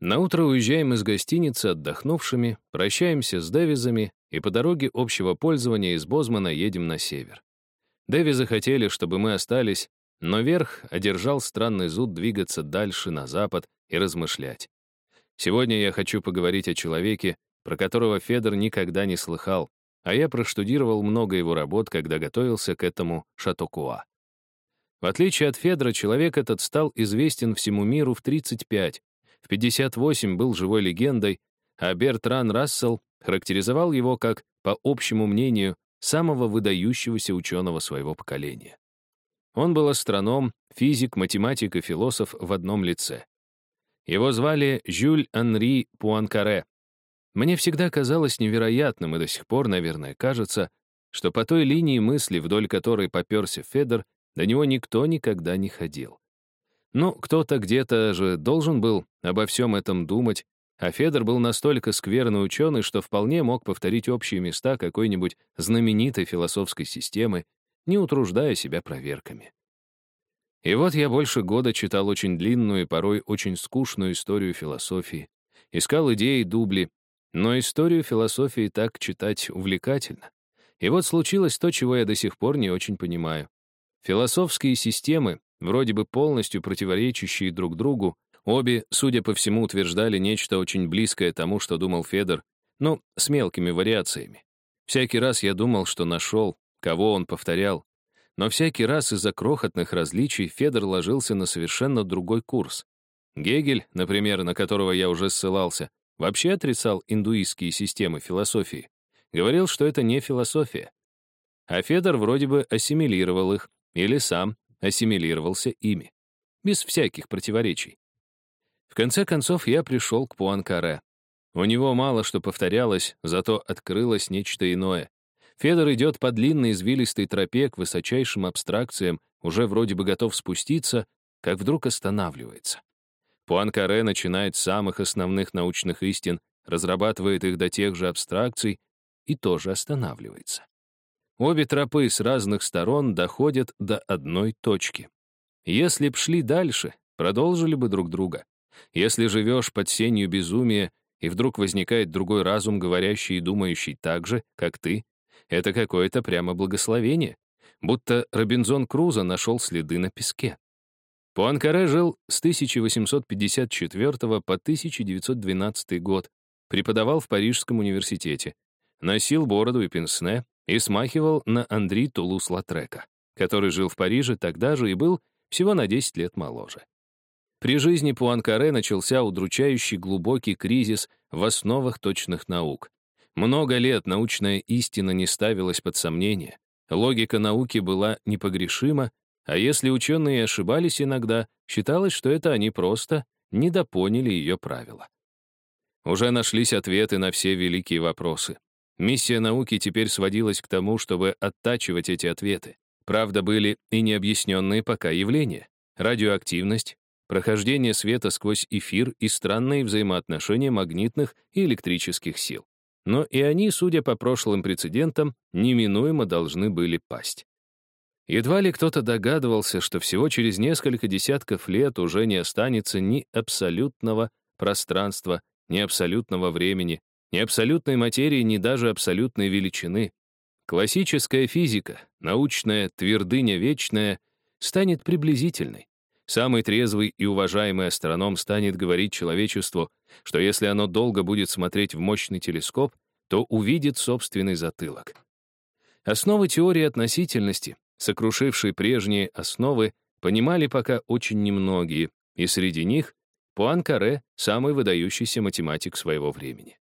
Наутро уезжаем из гостиницы отдохнувшими, прощаемся с Дэвизами и по дороге общего пользования из Бозмана едем на север. Дэвизы хотели, чтобы мы остались, но верх одержал странный зуд двигаться дальше на запад и размышлять. Сегодня я хочу поговорить о человеке, про которого Федор никогда не слыхал, а я проштудировал много его работ, когда готовился к этому Шатокуа. В отличие от Федора, человек этот стал известен всему миру в 35, в 58 был живой легендой, а Бертран Рассел характеризовал его как, по общему мнению, самого выдающегося ученого своего поколения. Он был астроном, физик, математик и философ в одном лице. Его звали Жюль Анри Пуанкаре. Мне всегда казалось невероятным, и до сих пор, наверное, кажется, что по той линии мысли, вдоль которой поперся Федор, до него никто никогда не ходил. Ну, кто-то где-то же должен был обо всем этом думать, а Федор был настолько скверный ученый, что вполне мог повторить общие места какой-нибудь знаменитой философской системы, не утруждая себя проверками. И вот я больше года читал очень длинную и порой очень скучную историю философии, искал идеи дубли, но историю философии так читать увлекательно. И вот случилось то, чего я до сих пор не очень понимаю. Философские системы, вроде бы полностью противоречащие друг другу, обе, судя по всему, утверждали нечто очень близкое тому, что думал Федор, но с мелкими вариациями. Всякий раз я думал, что нашел, кого он повторял, но всякий раз из-за крохотных различий Федор ложился на совершенно другой курс. Гегель, например, на которого я уже ссылался, вообще отрицал индуистские системы философии. Говорил, что это не философия. А Федор вроде бы ассимилировал их, или сам ассимилировался ими, без всяких противоречий. В конце концов, я пришел к Пуанкаре. У него мало что повторялось, зато открылось нечто иное. Федор идет по длинной извилистой тропе к высочайшим абстракциям, уже вроде бы готов спуститься, как вдруг останавливается. Пуанкаре начинает с самых основных научных истин, разрабатывает их до тех же абстракций и тоже останавливается. Обе тропы с разных сторон доходят до одной точки. Если б шли дальше, продолжили бы друг друга. Если живешь под сенью безумия, и вдруг возникает другой разум, говорящий и думающий так же, как ты, это какое-то прямо благословение, будто Робинзон Крузо нашел следы на песке. Пуанкаре жил с 1854 по 1912 год, преподавал в Парижском университете, носил бороду и пенсне, и смахивал на Андри Тулус-Латрека, который жил в Париже тогда же и был всего на 10 лет моложе. При жизни Пуанкаре начался удручающий глубокий кризис в основах точных наук. Много лет научная истина не ставилась под сомнение, логика науки была непогрешима, а если ученые ошибались иногда, считалось, что это они просто недопоняли ее правила. Уже нашлись ответы на все великие вопросы. Миссия науки теперь сводилась к тому, чтобы оттачивать эти ответы. Правда, были и необъясненные пока явления. Радиоактивность, прохождение света сквозь эфир и странные взаимоотношения магнитных и электрических сил. Но и они, судя по прошлым прецедентам, неминуемо должны были пасть. Едва ли кто-то догадывался, что всего через несколько десятков лет уже не останется ни абсолютного пространства, ни абсолютного времени, ни абсолютной материи, ни даже абсолютной величины. Классическая физика, научная твердыня вечная, станет приблизительной. Самый трезвый и уважаемый астроном станет говорить человечеству, что если оно долго будет смотреть в мощный телескоп, то увидит собственный затылок. Основы теории относительности, сокрушившие прежние основы, понимали пока очень немногие, и среди них Пуанкаре — самый выдающийся математик своего времени.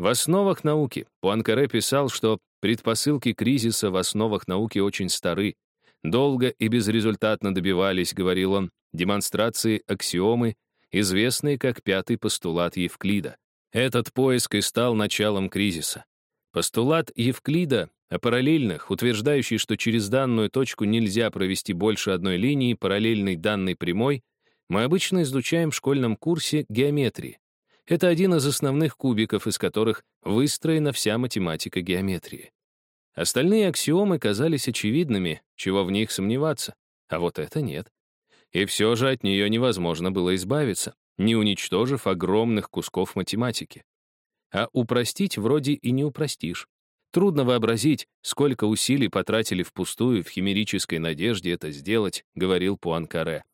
В основах науки Пуанкаре писал, что предпосылки кризиса в основах науки очень стары. Долго и безрезультатно добивались, говорил он, демонстрации аксиомы, известные как пятый постулат Евклида. Этот поиск и стал началом кризиса. Постулат Евклида о параллельных, утверждающий, что через данную точку нельзя провести больше одной линии, параллельной данной прямой, мы обычно изучаем в школьном курсе геометрии. Это один из основных кубиков, из которых выстроена вся математика геометрии. Остальные аксиомы казались очевидными, чего в них сомневаться, а вот это нет. И все же от нее невозможно было избавиться. не уничтожив огромных кусков математики. А упростить вроде и не упростишь. Трудно вообразить, сколько усилий потратили впустую в химерической надежде это сделать, говорил Пуанкаре.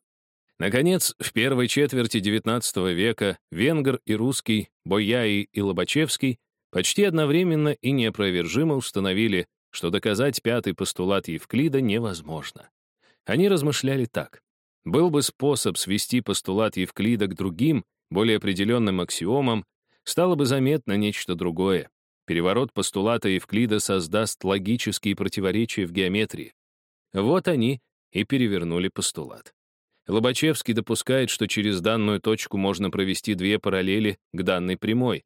Наконец, в первой четверти XIX века венгр и русский, Бояи и Лобачевский почти одновременно и неопровержимо установили, что доказать пятый постулат Евклида невозможно. Они размышляли так. Был бы способ свести постулат Евклида к другим, более определенным аксиомам, стало бы заметно нечто другое. Переворот постулата Евклида создаст логические противоречия в геометрии. Вот они и перевернули постулат. Лобачевский допускает, что через данную точку можно провести две параллели к данной прямой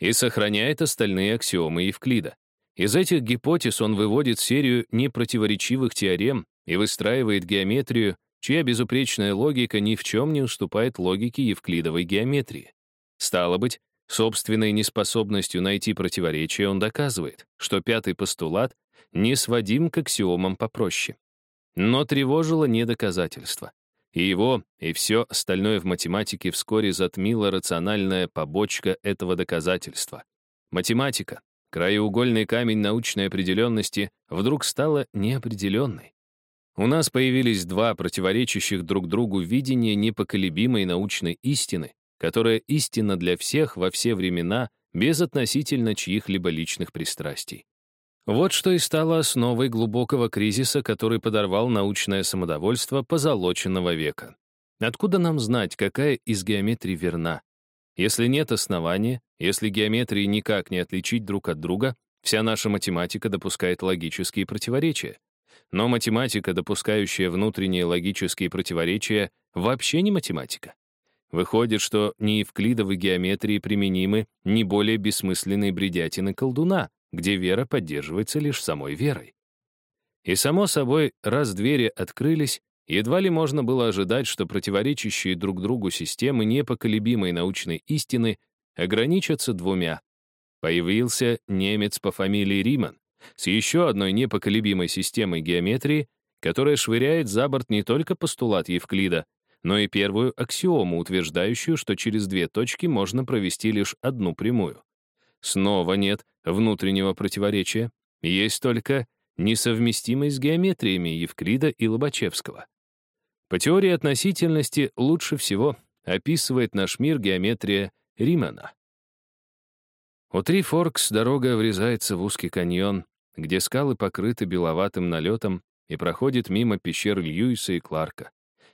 и сохраняет остальные аксиомы Евклида. Из этих гипотез он выводит серию непротиворечивых теорем и выстраивает геометрию, чья безупречная логика ни в чем не уступает логике евклидовой геометрии. Стало быть, собственной неспособностью найти противоречие он доказывает, что пятый постулат не сводим к аксиомам попроще. Но тревожило не доказательство. И его, и все остальное в математике вскоре затмила рациональная побочка этого доказательства. Математика, краеугольный камень научной определенности, вдруг стала неопределенной. У нас появились два противоречащих друг другу видения непоколебимой научной истины, которая истина для всех во все времена, без относительно чьих-либо личных пристрастий. Вот что и стало основой глубокого кризиса, который подорвал научное самодовольство позолоченного века. Откуда нам знать, какая из геометрий верна? Если нет основания, если геометрии никак не отличить друг от друга, вся наша математика допускает логические противоречия. Но математика, допускающая внутренние логические противоречия, вообще не математика. Выходит, что не евклидовы геометрии применимы не более бессмысленные бредятины колдуна, где вера поддерживается лишь самой верой. И, само собой, раз двери открылись, едва ли можно было ожидать, что противоречащие друг другу системы непоколебимой научной истины ограничатся двумя. Появился немец по фамилии Риман с еще одной непоколебимой системой геометрии, которая швыряет за борт не только постулат Евклида, но и первую аксиому, утверждающую, что через две точки можно провести лишь одну прямую. Снова нет внутреннего противоречия, есть только несовместимость с геометриями Евклида и Лобачевского. По теории относительности лучше всего описывает наш мир геометрия Римана. У Три Форкс дорога врезается в узкий каньон, где скалы покрыты беловатым налетом и проходит мимо пещер Льюиса и Кларка.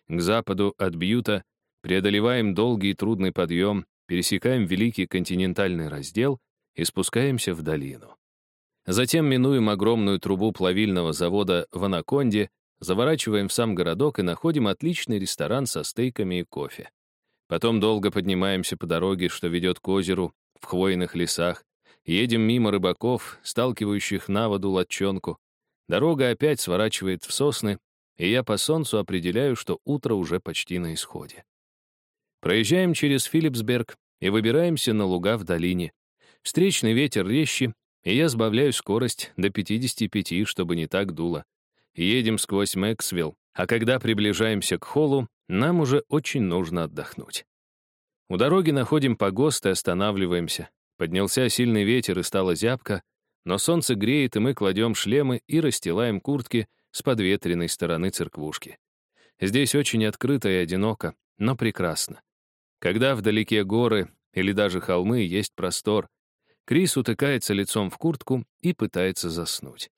К западу от Бьюта преодолеваем долгий и трудный подъем, пересекаем Великий континентальный раздел и спускаемся в долину. Затем минуем огромную трубу плавильного завода в Анаконде, заворачиваем в сам городок и находим отличный ресторан со стейками и кофе. Потом долго поднимаемся по дороге, что ведет к озеру, в хвойных лесах, едем мимо рыбаков, сталкивающих на воду лодчонку. Дорога опять сворачивает в сосны, и я по солнцу определяю, что утро уже почти на исходе. Проезжаем через Филипсберг и выбираемся на луга в долине. Встречный ветер резче, и я сбавляю скорость до 55, чтобы не так дуло. Едем сквозь Мэксвилл, а когда приближаемся к холлу, нам уже очень нужно отдохнуть. У дороги находим погост и останавливаемся. Поднялся сильный ветер и стала зябко, но солнце греет, и мы кладем шлемы и расстилаем куртки с подветренной стороны церквушки. Здесь очень открыто и одиноко, но прекрасно. Когда вдалеке горы или даже холмы, есть простор, Крис утыкается лицом в куртку и пытается заснуть.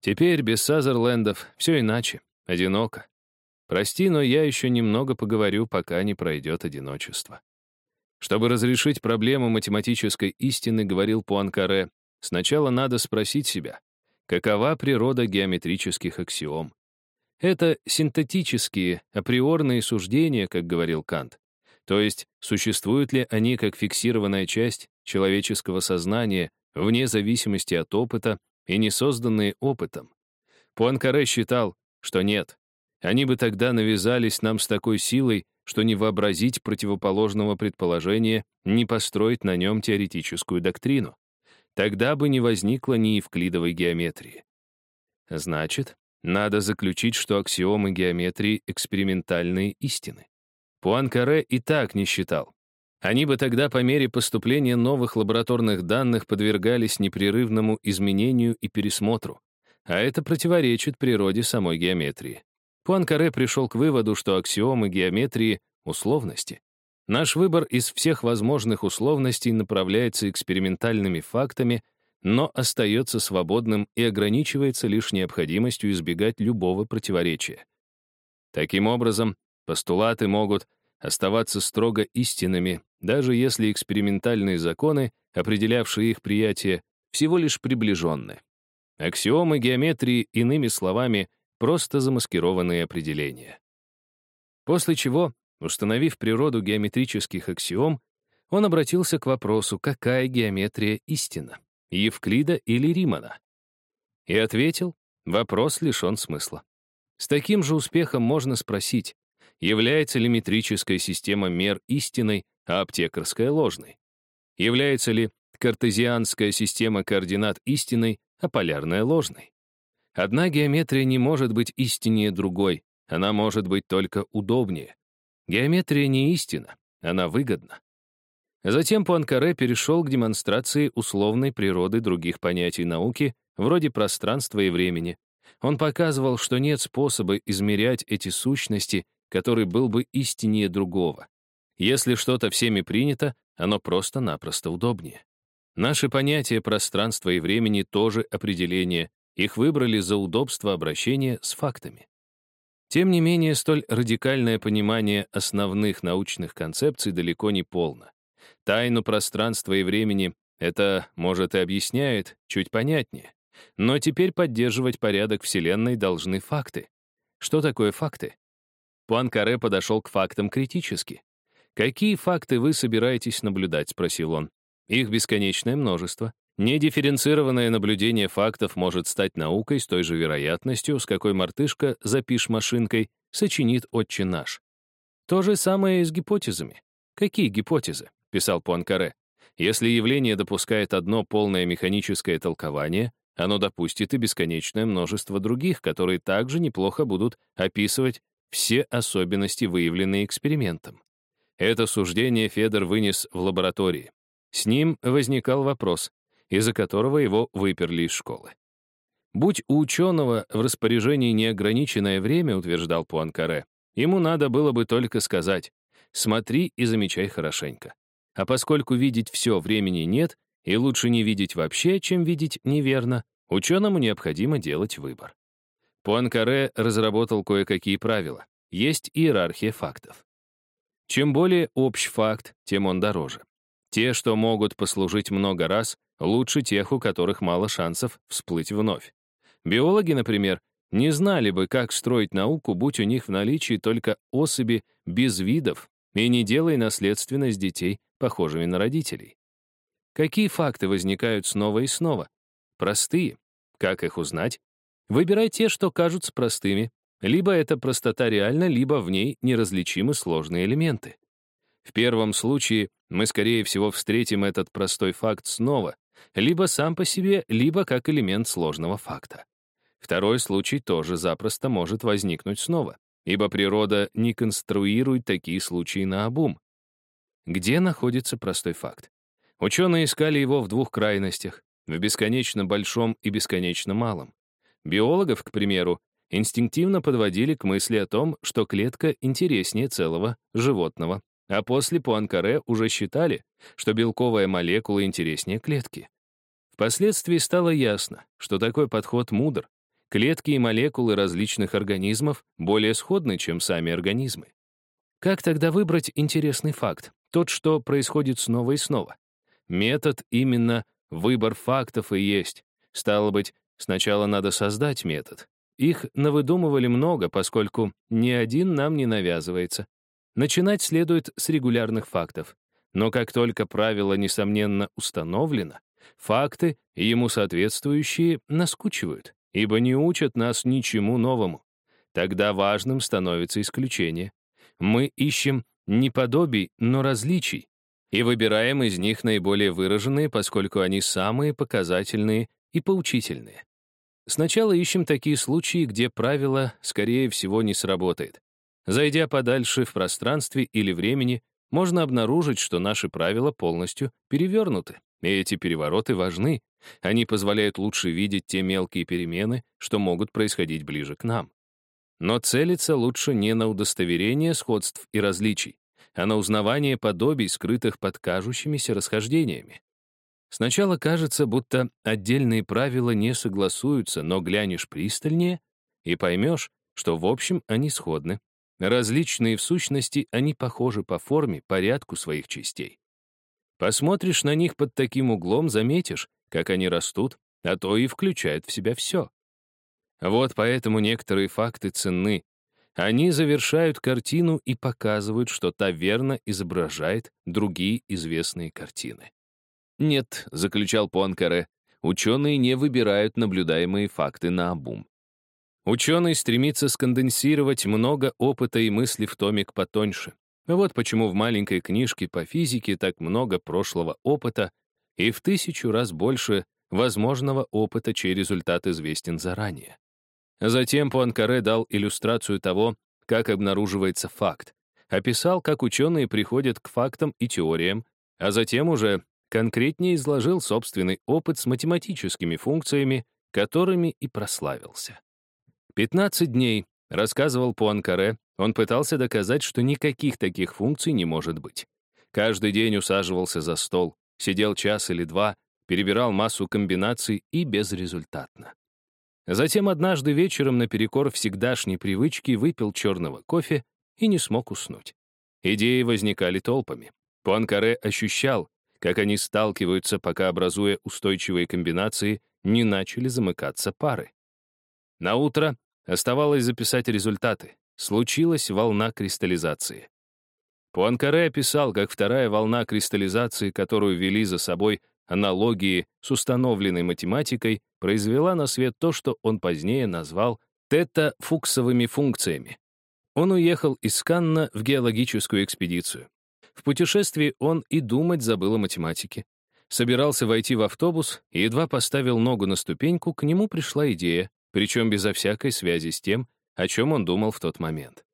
Теперь без Сазерлендов все иначе, одиноко. Прости, но я еще немного поговорю, пока не пройдет одиночество. Чтобы разрешить проблему математической истины, говорил Пуанкаре, сначала надо спросить себя, какова природа геометрических аксиом. Это синтетические, априорные суждения, как говорил Кант. То есть, существуют ли они как фиксированная часть человеческого сознания вне зависимости от опыта и не созданные опытом. Пуанкаре считал, что нет. Они бы тогда навязались нам с такой силой, что не вообразить противоположного предположения, не построить на нем теоретическую доктрину. Тогда бы не возникло ни евклидовой геометрии. Значит, надо заключить, что аксиомы геометрии — экспериментальные истины. Пуанкаре и так не считал. Они бы тогда по мере поступления новых лабораторных данных подвергались непрерывному изменению и пересмотру. А это противоречит природе самой геометрии. Пуанкаре пришел к выводу, что аксиомы геометрии — условности. Наш выбор из всех возможных условностей направляется экспериментальными фактами, но остается свободным и ограничивается лишь необходимостью избегать любого противоречия. Таким образом, постулаты могут оставаться строго истинными, даже если экспериментальные законы, определявшие их приятие, всего лишь приближенны. Аксиомы геометрии, иными словами, просто замаскированные определения. После чего, установив природу геометрических аксиом, он обратился к вопросу, какая геометрия истина, Евклида или Римана? И ответил, вопрос лишен смысла. С таким же успехом можно спросить, является ли метрическая система мер истиной, а аптекарская — ложной? Является ли картезианская система координат истиной, а полярная — ложной? Одна геометрия не может быть истиннее другой, она может быть только удобнее. Геометрия не истина, она выгодна. Затем Пуанкаре перешел к демонстрации условной природы других понятий науки, вроде пространства и времени. Он показывал, что нет способа измерять эти сущности, который был бы истиннее другого. Если что-то всеми принято, оно просто-напросто удобнее. Наши понятия пространства и времени тоже определение, их выбрали за удобство обращения с фактами. Тем не менее, столь радикальное понимание основных научных концепций далеко не полно. Тайну пространства и времени это, может, и объясняет чуть понятнее. Но теперь поддерживать порядок Вселенной должны факты. Что такое факты? Пуанкаре подошел к фактам критически. «Какие факты вы собираетесь наблюдать?» — спросил он. «Их бесконечное множество. Недифференцированное наблюдение фактов может стать наукой с той же вероятностью, с какой мартышка, запишь машинкой, сочинит «Отче наш». То же самое и с гипотезами. Какие гипотезы? писал Пуанкаре. Если явление допускает одно полное механическое толкование, оно допустит и бесконечное множество других, которые также неплохо будут описывать все особенности, выявленные экспериментом. Это суждение Федор вынес в лаборатории. С ним возникал вопрос, из-за которого его выперли из школы. Будь у ученого в распоряжении неограниченное время, утверждал Пуанкаре, ему надо было бы только сказать «смотри и замечай хорошенько». А поскольку видеть все времени нет, и лучше не видеть вообще, чем видеть неверно, ученому необходимо делать выбор. Пуанкаре разработал кое-какие правила. Есть иерархия фактов. Чем более общ факт, тем он дороже. Те, что могут послужить много раз, лучше тех, у которых мало шансов всплыть вновь. Биологи, например, не знали бы, как строить науку, будь у них в наличии только особи без видов, и не делай наследственность детей похожими на родителей. Какие факты возникают снова и снова? Простые. Как их узнать? Выбирай те, что кажутся простыми. Либо эта простота реальна, либо в ней неразличимы сложные элементы. В первом случае мы, скорее всего, встретим этот простой факт снова, либо сам по себе, либо как элемент сложного факта. Второй случай тоже запросто может возникнуть снова, ибо природа не конструирует такие случаи на обум. Где находится простой факт? Ученые искали его в двух крайностях, в бесконечно большом и бесконечно малом. Биологов, к примеру, инстинктивно подводили к мысли о том, что клетка интереснее целого животного, а после Пуанкаре уже считали, что белковая молекула интереснее клетки. Впоследствии стало ясно, что такой подход мудр. Клетки и молекулы различных организмов более сходны, чем сами организмы. Как тогда выбрать интересный факт, тот, что происходит снова и снова? Метод именно выбор фактов и есть. Стало быть, сначала надо создать метод. Их навыдумывали много, поскольку ни один нам не навязывается. Начинать следует с регулярных фактов. Но как только правило, несомненно, установлено, факты ему соответствующие наскучивают, ибо не учат нас ничему новому. Тогда важным становится исключение. Мы ищем не подобий, но различий, и выбираем из них наиболее выраженные, поскольку они самые показательные и поучительные. Сначала ищем такие случаи, где правило, скорее всего, не сработает. Зайдя подальше в пространстве или времени, можно обнаружить, что наши правила полностью перевернуты. И эти перевороты важны. Они позволяют лучше видеть те мелкие перемены, что могут происходить ближе к нам. Но целиться лучше не на удостоверение сходств и различий, а на узнавание подобий, скрытых под кажущимися расхождениями. Сначала кажется, будто отдельные правила не согласуются, но глянешь пристальнее и поймешь, что в общем они сходны. Различные в сущности, они похожи по форме, порядку своих частей. Посмотришь на них под таким углом, заметишь, как они растут, а то и включают в себя все. Вот поэтому некоторые факты ценны. Они завершают картину и показывают, что та верно изображает другие известные картины. «Нет», — заключал Пуанкаре, «ученые не выбирают наблюдаемые факты на обум. Ученый стремится сконденсировать много опыта и мыслей в томик потоньше. Вот почему в маленькой книжке по физике так много прошлого опыта и в тысячу раз больше возможного опыта, чей результат известен заранее. Затем Пуанкаре дал иллюстрацию того, как обнаруживается факт, описал, как ученые приходят к фактам и теориям, а затем уже конкретнее изложил собственный опыт с математическими функциями, которыми и прославился. 15 дней, рассказывал Пуанкаре, он пытался доказать, что никаких таких функций не может быть. Каждый день усаживался за стол, сидел час или два, перебирал массу комбинаций и безрезультатно. Затем однажды вечером наперекор всегдашней привычки выпил черного кофе и не смог уснуть. Идеи возникали толпами. Пуанкаре ощущал, как они сталкиваются, пока, образуя устойчивые комбинации, не начали замыкаться пары. На утро оставалось записать результаты. Случилась волна кристаллизации. Пуанкаре описал, как вторая волна кристаллизации, которую вели за собой аналогии с установленной математикой, произвела на свет то, что он позднее назвал тета-фуксовыми функциями. Он уехал из Канна в геологическую экспедицию. В путешествии он и думать забыл о математике. Собирался войти в автобус и едва поставил ногу на ступеньку, к нему пришла идея, причем безо всякой связи с тем, о чем он думал в тот момент.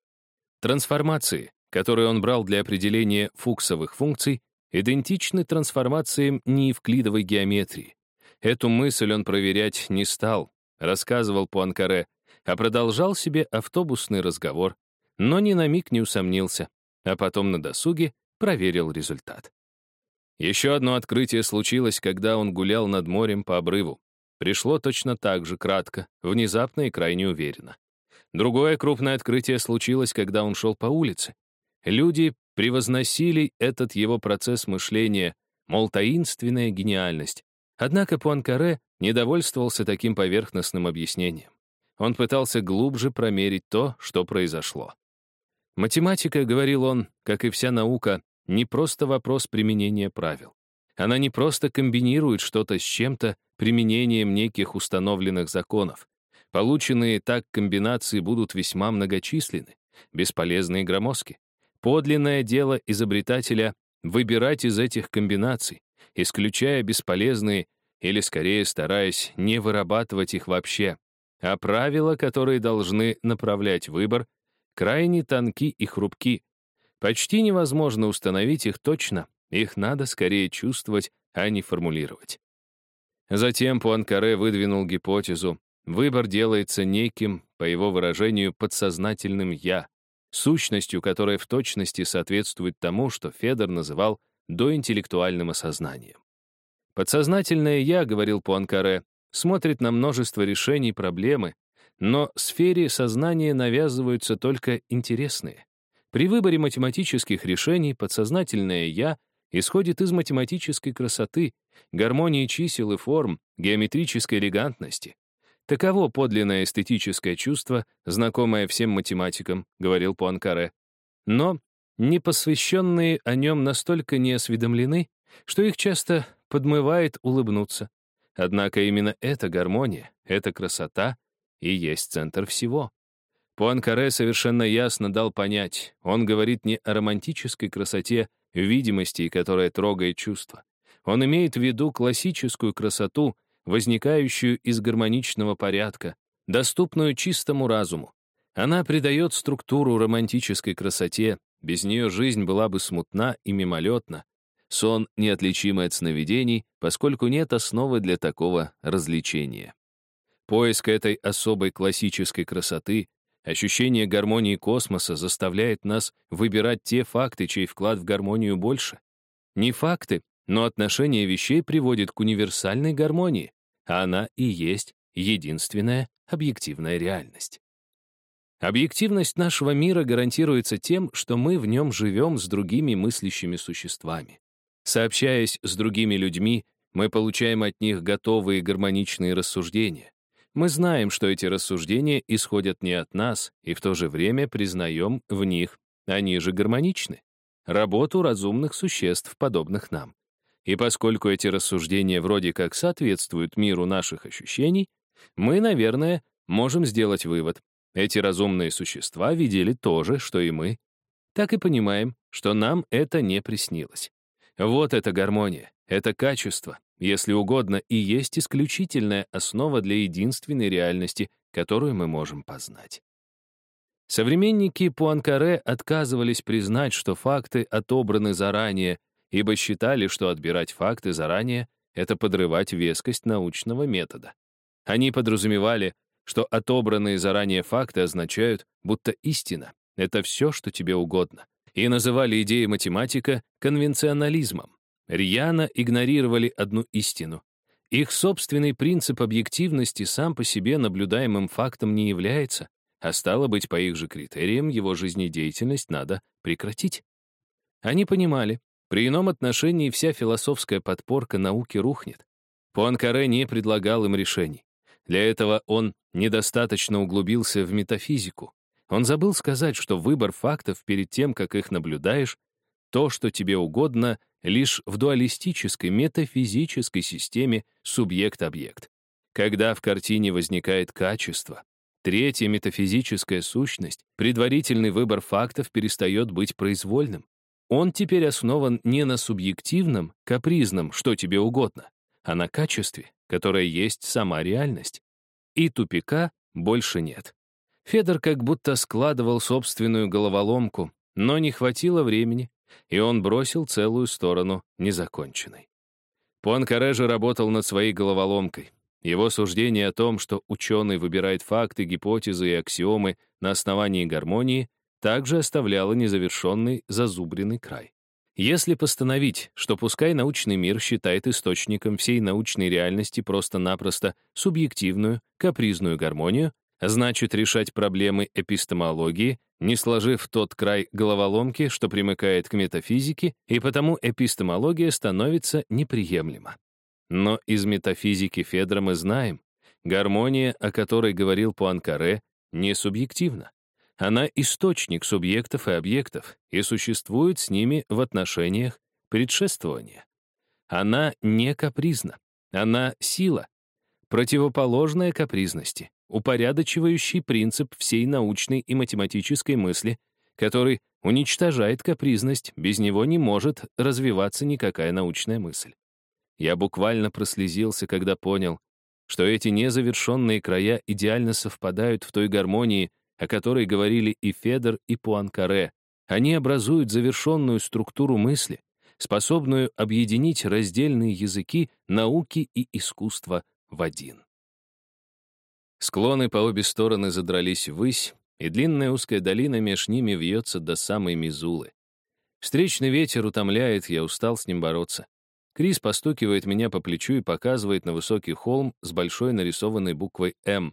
Трансформации, которые он брал для определения фуксовых функций, идентичны трансформациям неевклидовой геометрии. Эту мысль он проверять не стал, рассказывал Пуанкаре, а продолжал себе автобусный разговор, но ни на миг не усомнился, а потом на досуге проверил результат. Еще одно открытие случилось, когда он гулял над морем по обрыву. Пришло точно так же, кратко, внезапно и крайне уверенно. Другое крупное открытие случилось, когда он шел по улице. Люди превозносили этот его процесс мышления, мол, таинственная гениальность. Однако Пуанкаре не довольствовался таким поверхностным объяснением. Он пытался глубже промерить то, что произошло. Математика, говорил он, как и вся наука, не просто вопрос применения правил. Она не просто комбинирует что-то с чем-то применением неких установленных законов. Полученные так комбинации будут весьма многочисленны, бесполезны и громоздки. Подлинное дело изобретателя — выбирать из этих комбинаций, исключая бесполезные или, скорее, стараясь не вырабатывать их вообще. А правила, которые должны направлять выбор, крайне тонки и хрупки. Почти невозможно установить их точно, их надо скорее чувствовать, а не формулировать. Затем Пуанкаре выдвинул гипотезу, выбор делается неким, по его выражению, подсознательным «я», сущностью, которая в точности соответствует тому, что Федор называл доинтеллектуальным осознанием. Подсознательное «я», говорил Пуанкаре, смотрит на множество решений проблемы, но сфере сознания навязываются только интересные. При выборе математических решений подсознательное «я» исходит из математической красоты, гармонии чисел и форм, геометрической элегантности. Таково подлинное эстетическое чувство, знакомое всем математикам, говорил Пуанкаре. Но непосвященные о нем настолько не осведомлены, что их часто подмывает улыбнуться. Однако именно эта гармония, эта красота и есть центр всего. Пуанкаре совершенно ясно дал понять, он говорит не о романтической красоте видимости, которая трогает чувства. Он имеет в виду классическую красоту, возникающую из гармоничного порядка, доступную чистому разуму. Она придает структуру романтической красоте, без нее жизнь была бы смутна и мимолетна. Сон неотличимый от сновидений, поскольку нет основы для такого развлечения. Поиск этой особой классической красоты, ощущение гармонии космоса заставляет нас выбирать те факты, чей вклад в гармонию больше. Не факты, но отношение вещей приводит к универсальной гармонии, а она и есть единственная объективная реальность. Объективность нашего мира гарантируется тем, что мы в нем живем с другими мыслящими существами. Сообщаясь с другими людьми, мы получаем от них готовые гармоничные рассуждения. Мы знаем, что эти рассуждения исходят не от нас, и в то же время признаем в них, они же гармоничны, работу разумных существ, подобных нам. И поскольку эти рассуждения вроде как соответствуют миру наших ощущений, мы, наверное, можем сделать вывод, эти разумные существа видели то же, что и мы. Так и понимаем, что нам это не приснилось. Вот эта гармония, это качество, если угодно, и есть исключительная основа для единственной реальности, которую мы можем познать. Современники Пуанкаре отказывались признать, что факты отобраны заранее, ибо считали, что отбирать факты заранее — это подрывать вескость научного метода. Они подразумевали, что отобранные заранее факты означают, будто истина — это все, что тебе угодно, и называли идеи математика конвенционализмом. Рьяно игнорировали одну истину. Их собственный принцип объективности сам по себе наблюдаемым фактом не является, а стало быть, по их же критериям его жизнедеятельность надо прекратить. Они понимали, при ином отношении вся философская подпорка науки рухнет. Пуанкаре не предлагал им решений. Для этого он недостаточно углубился в метафизику. Он забыл сказать, что выбор фактов перед тем, как их наблюдаешь, то, что тебе угодно, лишь в дуалистической метафизической системе субъект-объект. Когда в картине возникает качество, третья метафизическая сущность, предварительный выбор фактов перестает быть произвольным. Он теперь основан не на субъективном, капризном, что тебе угодно, а на качестве, которое есть сама реальность. И тупика больше нет. Федор как будто складывал собственную головоломку, но не хватило времени, и он бросил целую сторону незаконченной. Пуанкаре же работал над своей головоломкой. Его суждение о том, что ученый выбирает факты, гипотезы и аксиомы на основании гармонии, также оставляло незавершенный зазубренный край. Если постановить, что пускай научный мир считает источником всей научной реальности просто-напросто субъективную, капризную гармонию, значит решать проблемы эпистемологии, не сложив тот край головоломки, что примыкает к метафизике, и потому эпистемология становится неприемлема. Но из метафизики Федора мы знаем, гармония, о которой говорил Пуанкаре, не субъективна. Она источник субъектов и объектов и существует с ними в отношениях предшествования. Она не капризна. Она сила, противоположная капризности, упорядочивающий принцип всей научной и математической мысли, который уничтожает капризность, без него не может развиваться никакая научная мысль. Я буквально прослезился, когда понял, что эти незавершенные края идеально совпадают в той гармонии, о которой говорили и Федор, и Пуанкаре. Они образуют завершенную структуру мысли, способную объединить раздельные языки науки и искусства в один. Склоны по обе стороны задрались ввысь, и длинная узкая долина меж ними вьется до самой Мизулы. Встречный ветер утомляет, я устал с ним бороться. Крис постукивает меня по плечу и показывает на высокий холм с большой нарисованной буквой «М».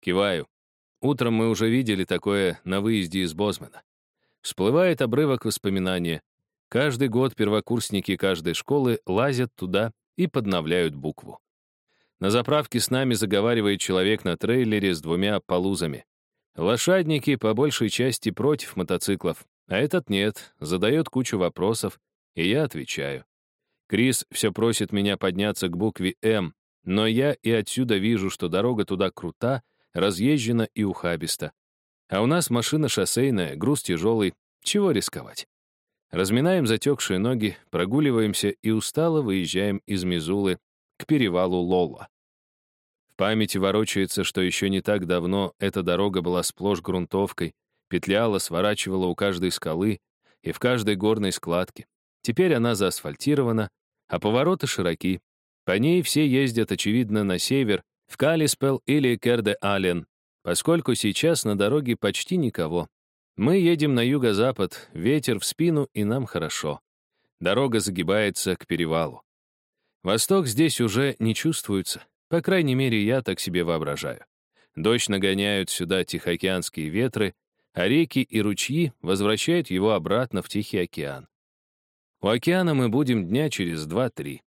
Киваю. Утром мы уже видели такое на выезде из Бозмана. Всплывает обрывок воспоминания. Каждый год первокурсники каждой школы лазят туда и подновляют букву. На заправке с нами заговаривает человек на трейлере с двумя полузами. Лошадники по большей части против мотоциклов, а этот нет, задает кучу вопросов, и я отвечаю. Крис все просит меня подняться к букве «М», но я и отсюда вижу, что дорога туда крута, разъезжена и ухабиста. А у нас машина шоссейная, груз тяжелый, чего рисковать? Разминаем затекшие ноги, прогуливаемся и устало выезжаем из Мизулы к перевалу Лола. Памяти ворочается, что еще не так давно эта дорога была сплошь грунтовкой, петляла, сворачивала у каждой скалы и в каждой горной складке. Теперь она заасфальтирована, а повороты широки. По ней все ездят, очевидно, на север, в Калиспел или Керде-Ален, поскольку сейчас на дороге почти никого. Мы едем на юго-запад, ветер в спину, и нам хорошо. Дорога загибается к перевалу. Восток здесь уже не чувствуется. По крайней мере, я так себе воображаю. Дождь нагоняют сюда тихоокеанские ветры, а реки и ручьи возвращают его обратно в Тихий океан. У океана мы будем дня через два-три.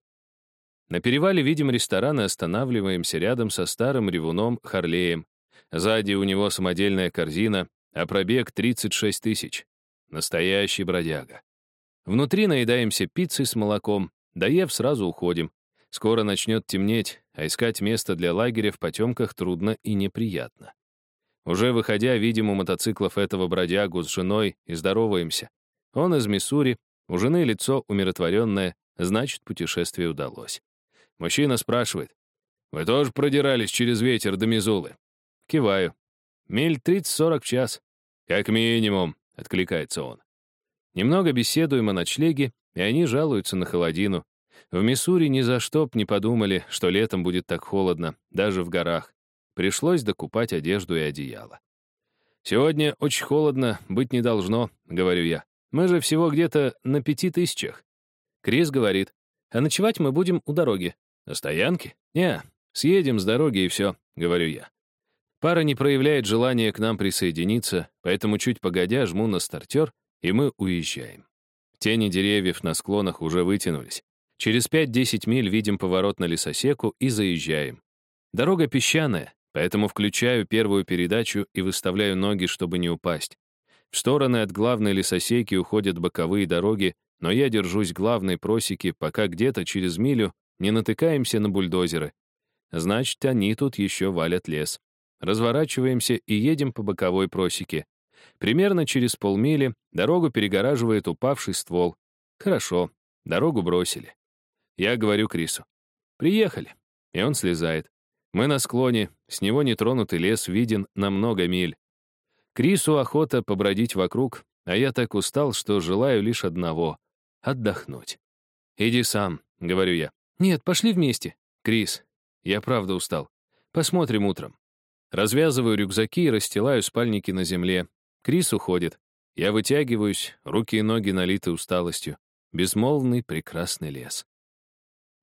На перевале видим ресторан и останавливаемся рядом со старым ревуном Харлеем. Сзади у него самодельная корзина, а пробег 36 тысяч. Настоящий бродяга. Внутри наедаемся пиццей с молоком, доев сразу уходим. Скоро начнет темнеть, а искать место для лагеря в потемках трудно и неприятно. Уже выходя, видим у мотоциклов этого бродягу с женой и здороваемся. Он из Миссури, у жены лицо умиротворенное, значит, путешествие удалось. Мужчина спрашивает, «Вы тоже продирались через ветер до Мизулы?» Киваю. «Миль 30-40 в час». «Как минимум», — откликается он. Немного беседуем о ночлеге, и они жалуются на холодину. В Миссури ни за что б не подумали, что летом будет так холодно, даже в горах. Пришлось докупать одежду и одеяло. «Сегодня очень холодно, быть не должно», — говорю я. Мы же всего где-то на пяти тысячах. Крис говорит, а ночевать мы будем у дороги. На стоянке? Не, съедем с дороги и все, говорю я. Пара не проявляет желания к нам присоединиться, поэтому чуть погодя жму на стартер, и мы уезжаем. Тени деревьев на склонах уже вытянулись. Через 5-10 миль видим поворот на лесосеку и заезжаем. Дорога песчаная, поэтому включаю первую передачу и выставляю ноги, чтобы не упасть. В стороны от главной лесосеки уходят боковые дороги, но я держусь главной просеки, пока где-то через милю не натыкаемся на бульдозеры. Значит, они тут еще валят лес. Разворачиваемся и едем по боковой просеке. Примерно через полмили дорогу перегораживает упавший ствол. Хорошо, дорогу бросили. Я говорю Крису. «Приехали». И он слезает. Мы на склоне, с него нетронутый лес виден на много миль. Крису охота побродить вокруг, а я так устал, что желаю лишь одного — отдохнуть. «Иди сам», — говорю я. «Нет, пошли вместе». «Крис, я правда устал. Посмотрим утром». Развязываю рюкзаки и расстилаю спальники на земле. Крис уходит. Я вытягиваюсь, руки и ноги налиты усталостью. Безмолвный прекрасный лес.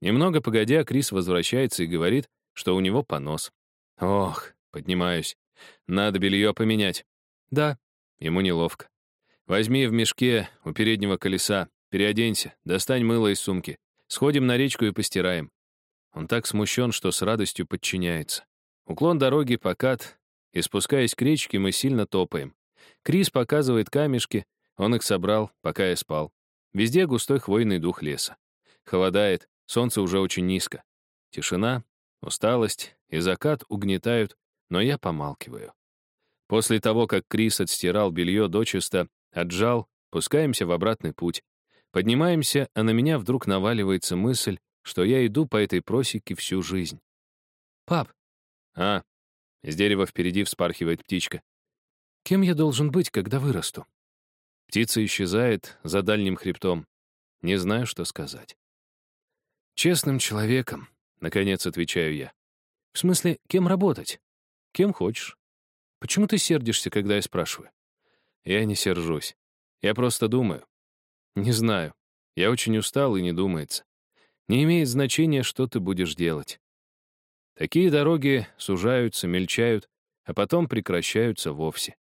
Немного погодя, Крис возвращается и говорит, что у него понос. Ох, поднимаюсь. Надо белье поменять. «Да». Ему неловко. «Возьми в мешке у переднего колеса, переоденься, достань мыло из сумки. Сходим на речку и постираем». Он так смущен, что с радостью подчиняется. Уклон дороги покат, и спускаясь к речке, мы сильно топаем. Крис показывает камешки, он их собрал, пока я спал. Везде густой хвойный дух леса. Холодает, солнце уже очень низко. Тишина, усталость и закат угнетают, но я помалкиваю. После того, как Крис отстирал белье дочисто, отжал, пускаемся в обратный путь. Поднимаемся, а на меня вдруг наваливается мысль, что я иду по этой просеке всю жизнь. «Пап!» «А!» С дерева впереди вспархивает птичка. «Кем я должен быть, когда вырасту?» Птица исчезает за дальним хребтом. Не знаю, что сказать. «Честным человеком», — наконец отвечаю я. «В смысле, кем работать?» «Кем хочешь». Почему ты сердишься, когда я спрашиваю? Я не сержусь. Я просто думаю. Не знаю. Я очень устал и не думается. Не имеет значения, что ты будешь делать. Такие дороги сужаются, мельчают, а потом прекращаются вовсе.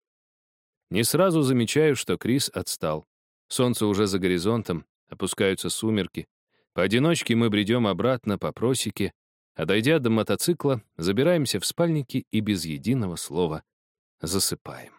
Не сразу замечаю, что Крис отстал. Солнце уже за горизонтом, опускаются сумерки. Поодиночке мы бредем обратно по просеке, а дойдя до мотоцикла, забираемся в спальники и без единого слова засыпаем.